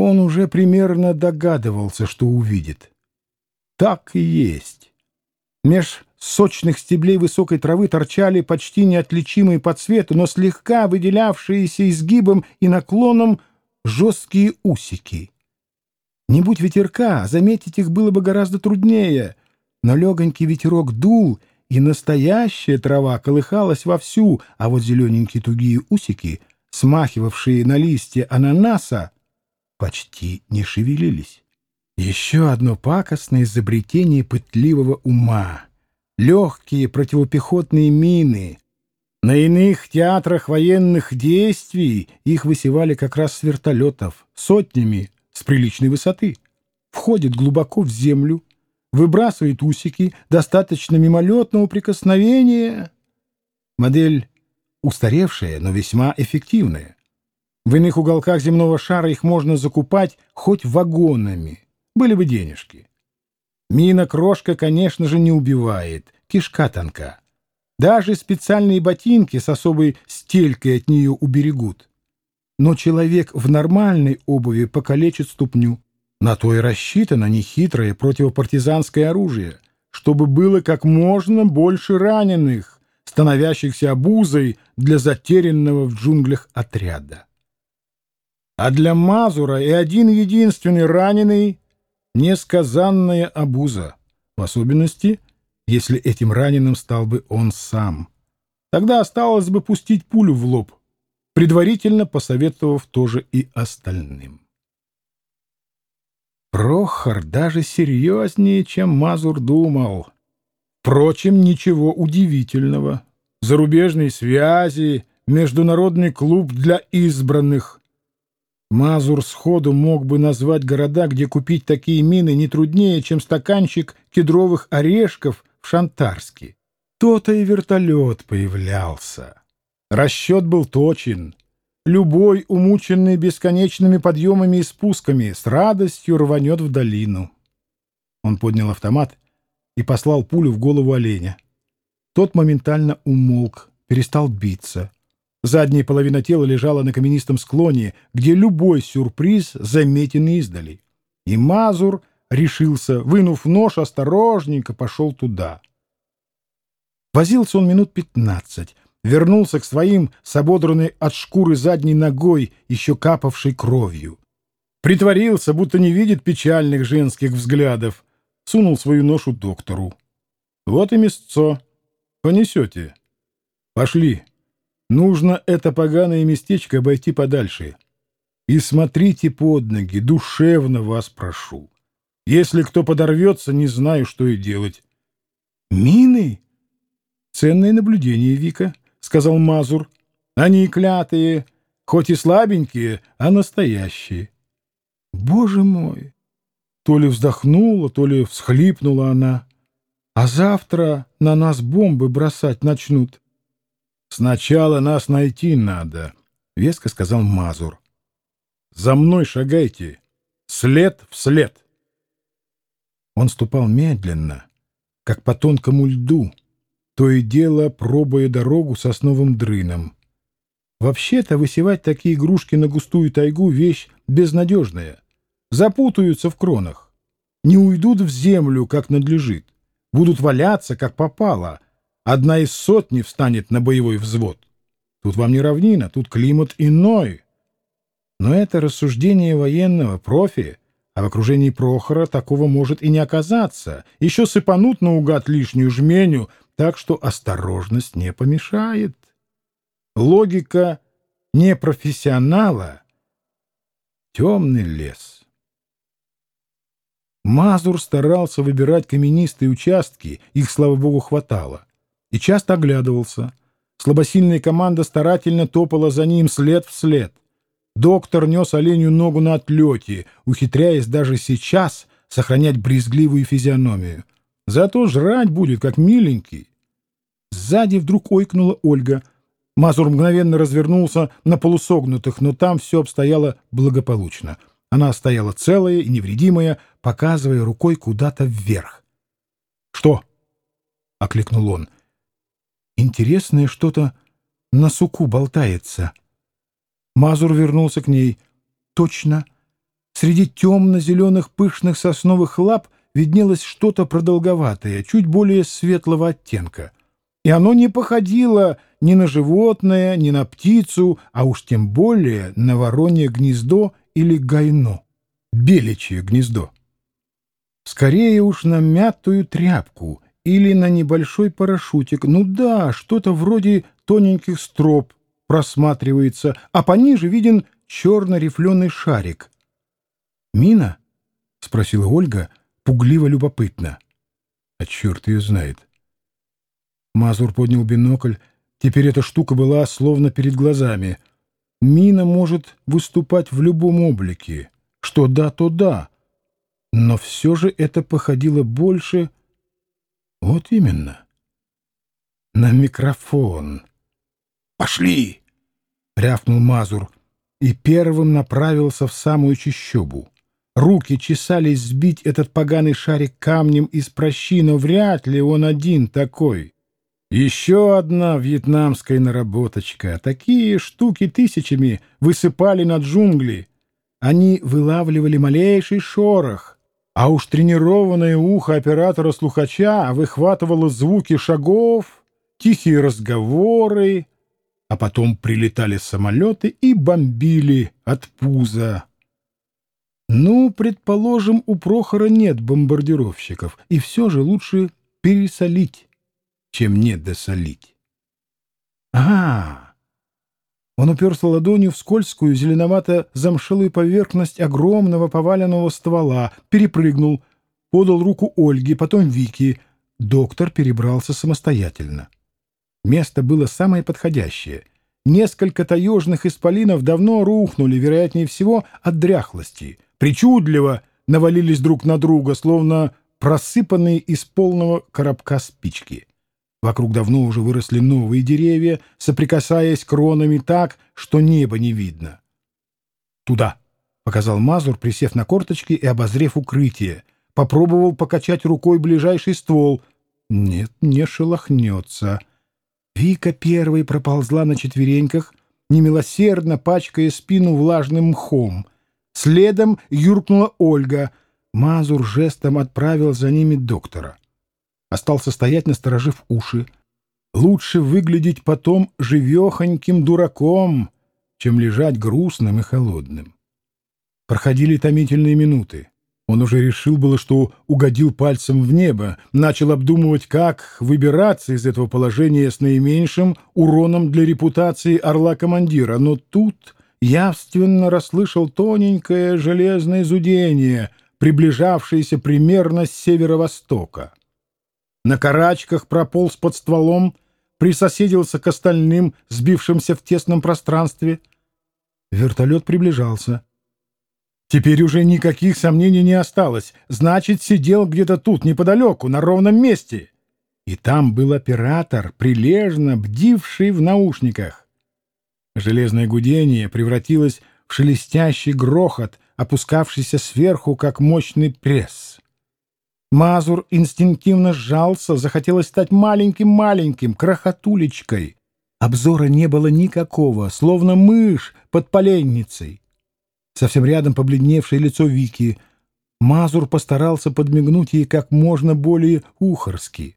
Он уже примерно догадывался, что увидит. Так и есть. Меж сочных стеблей высокой травы торчали почти неотличимые по цвету, но слегка выделявшиеся изгибом и наклоном жесткие усики. Не будь ветерка, заметить их было бы гораздо труднее, но легонький ветерок дул, и настоящая трава колыхалась вовсю, а вот зелененькие тугие усики, смахивавшие на листья ананаса, почти не шевелились. Еще одно пакостное изобретение пытливого ума. Легкие противопехотные мины. На иных театрах военных действий их высевали как раз с вертолетов, сотнями, с приличной высоты. Входит глубоко в землю, выбрасывает усики, достаточно мимолетного прикосновения. Модель устаревшая, но весьма эффективная. В иных уголках земного шара их можно закупать хоть вагонами. Были бы денежки. Мина-крошка, конечно же, не убивает. Кишка тонка. Даже специальные ботинки с особой стелькой от нее уберегут. Но человек в нормальной обуви покалечит ступню. На то и рассчитано нехитрое противопартизанское оружие, чтобы было как можно больше раненых, становящихся обузой для затерянного в джунглях отряда. А для Мазура и один единственный раненый — несказанная обуза, в особенности, если этим раненым стал бы он сам. Тогда осталось бы пустить пулю в лоб, предварительно посоветовав тоже и остальным. Прохор даже серьезнее, чем Мазур думал. Впрочем, ничего удивительного. Зарубежные связи, международный клуб для избранных. Мазур сходу мог бы назвать города, где купить такие мины не труднее, чем стаканчик кедровых орешков в Шантарске. То-то и вертолет появлялся. Расчет был точен. Любой, умученный бесконечными подъемами и спусками, с радостью рванет в долину. Он поднял автомат и послал пулю в голову оленя. Тот моментально умолк, перестал биться. Задняя половина тела лежала на каменистом склоне, где любой сюрприз заметен издали. И Мазур решился, вынув нож, осторожненько пошел туда. Возился он минут пятнадцать, вернулся к своим с ободранной от шкуры задней ногой, еще капавшей кровью. Притворился, будто не видит печальных женских взглядов, сунул свою ношу доктору. «Вот и мясцо. Понесете. Пошли». Нужно это поганое местечко обойти подальше. И смотрите под ноги, душевно вас прошу. Если кто подорвется, не знаю, что и делать. — Мины? — Ценное наблюдение, Вика, — сказал Мазур. — Они клятые, хоть и слабенькие, а настоящие. — Боже мой! То ли вздохнула, то ли всхлипнула она. А завтра на нас бомбы бросать начнут. «Сначала нас найти надо», — веско сказал Мазур. «За мной шагайте, след в след». Он ступал медленно, как по тонкому льду, то и дело пробуя дорогу сосновым дрыном. Вообще-то высевать такие игрушки на густую тайгу — вещь безнадежная. Запутаются в кронах, не уйдут в землю, как надлежит, будут валяться, как попало — Одна из сотни встанет на боевой взвод. Тут вам не равнина, тут климат иной. Но это рассуждение военного профи, а в окружении Прохора такого может и не оказаться. Еще сыпанут наугад лишнюю жменю, так что осторожность не помешает. Логика непрофессионала — темный лес. Мазур старался выбирать каменистые участки, их, слава богу, хватало и часто оглядывался. Слабосильная команда старательно топала за ним след в след. Доктор нес оленю ногу на отлете, ухитряясь даже сейчас сохранять брезгливую физиономию. Зато жрать будет, как миленький. Сзади вдруг ойкнула Ольга. Мазур мгновенно развернулся на полусогнутых, но там все обстояло благополучно. Она стояла целая и невредимая, показывая рукой куда-то вверх. «Что?» — окликнул он. Интересное что-то на суку болтается. Мазур вернулся к ней. Точно. Среди темно-зеленых пышных сосновых лап виднелось что-то продолговатое, чуть более светлого оттенка. И оно не походило ни на животное, ни на птицу, а уж тем более на воронье гнездо или гайно, беличье гнездо. Скорее уж на мятую тряпку или на небольшой парашютик. Ну да, что-то вроде тоненьких строп просматривается, а пониже виден черно-рифленый шарик. «Мина?» — спросила Ольга, пугливо любопытно. А черт ее знает. Мазур поднял бинокль. Теперь эта штука была словно перед глазами. Мина может выступать в любом облике. Что да, то да. Но все же это походило больше... Вот именно. На микрофон. «Пошли!» — рявкнул Мазур и первым направился в самую чащобу. Руки чесались сбить этот поганый шарик камнем из прощи, но вряд ли он один такой. Еще одна вьетнамская наработочка. Такие штуки тысячами высыпали над джунгли. Они вылавливали малейший шорох, а уж тренированное ухо оператора-слухача выхватывало звуки шагов, тихие разговоры, а потом прилетали самолеты и бомбили от пуза. Ну, предположим, у Прохора нет бомбардировщиков, и все же лучше пересолить, чем не досолить. Ага! Он уперся ладонью в скользкую зеленовато-замшелую поверхность огромного поваленного ствола, перепрыгнул, подал руку Ольге, потом Вике. Доктор перебрался самостоятельно. Место было самое подходящее. Несколько таежных исполинов давно рухнули, вероятнее всего, от дряхлости — причудливо навалились друг на друга, словно просыпанные из полного коробка спички. Вокруг давно уже выросли новые деревья, соприкасаясь кронами так, что небо не видно. «Туда!» — показал Мазур, присев на корточки и обозрев укрытие. Попробовал покачать рукой ближайший ствол. Нет, не шелохнется. Вика первой проползла на четвереньках, немилосердно пачкая спину влажным мхом — Следом юркнула Ольга. Мазур жестом отправил за ними доктора. Остался стоять, насторожив уши. Лучше выглядеть потом живехоньким дураком, чем лежать грустным и холодным. Проходили томительные минуты. Он уже решил было, что угодил пальцем в небо, начал обдумывать, как выбираться из этого положения с наименьшим уроном для репутации орла-командира. Но тут явственно расслышал тоненькое железное зудение, приближавшееся примерно с северо-востока. На карачках прополз под стволом, присоседился к остальным, сбившимся в тесном пространстве. Вертолет приближался. Теперь уже никаких сомнений не осталось. Значит, сидел где-то тут, неподалеку, на ровном месте. И там был оператор, прилежно бдивший в наушниках. Железное гудение превратилось в шелестящий грохот, опускавшийся сверху, как мощный пресс. Мазур инстинктивно сжался, захотелось стать маленьким-маленьким, крохотулечкой. Обзора не было никакого, словно мышь под поленницей. Совсем рядом побледневшее лицо Вики. Мазур постарался подмигнуть ей как можно более ухорски.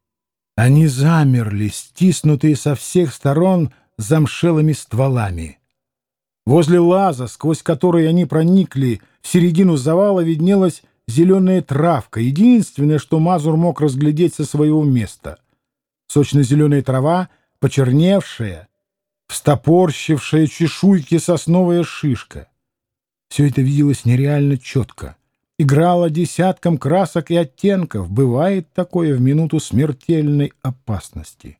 Они замерли, стиснутые со всех сторон — замшелыми стволами. Возле лаза, сквозь который они проникли, в середину завала виднелась зеленая травка, единственное, что Мазур мог разглядеть со своего места. Сочно-зеленая трава, почерневшая, встопорщившая чешуйки сосновая шишка. Все это виделось нереально четко. Играло десятком красок и оттенков. Бывает такое в минуту смертельной опасности.